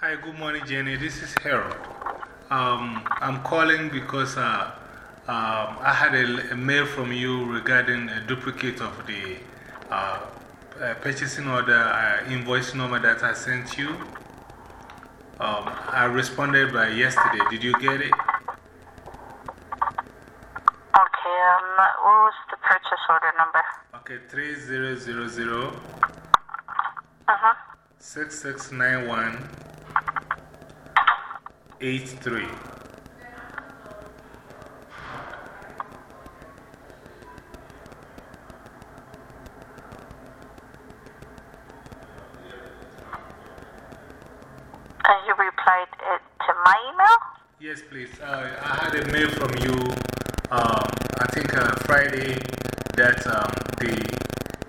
Hi, good morning, Jenny. This is Harold. Um, I'm calling because uh, um, I had a, a, mail from you regarding a duplicate of the uh, uh, purchasing order uh, invoice number that I sent you. Um, I responded by yesterday. Did you get it? Okay, um, what was the purchase order number? Okay, 3000 uh -huh. 6691 83. And you replied it to my email? Yes, please. Uh, I had a mail from you, um, I think uh, Friday, that um, the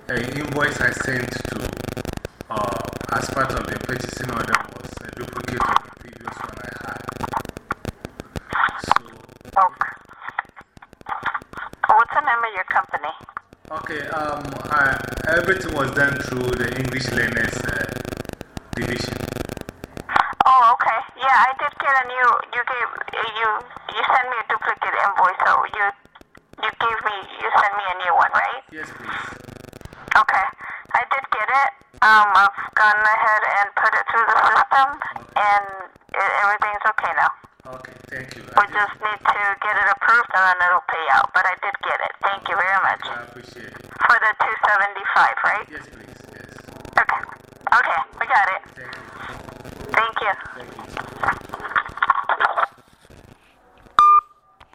uh, invoice I sent to uh, as part of the purchasing order was a duplicate of the previous one I had. So, okay. What's the name of your company? Okay, um, I, everything was done through the English Learners Division. Oh, okay. Yeah, I did get a new, you gave, you, you sent me a duplicate invoice, so you, you gave me, you sent me a new one, right? Yes, please. Okay. I did get it. Um, I've gone ahead and put it through the system, and it, everything's okay now. Okay, thank you. We just need to get it approved, and then it'll pay out, but I did get it. Thank you very much. I appreciate it. For the 275, right? Yes, please, yes. Okay. Okay, we got it. Thank you. Thank you. Thank you.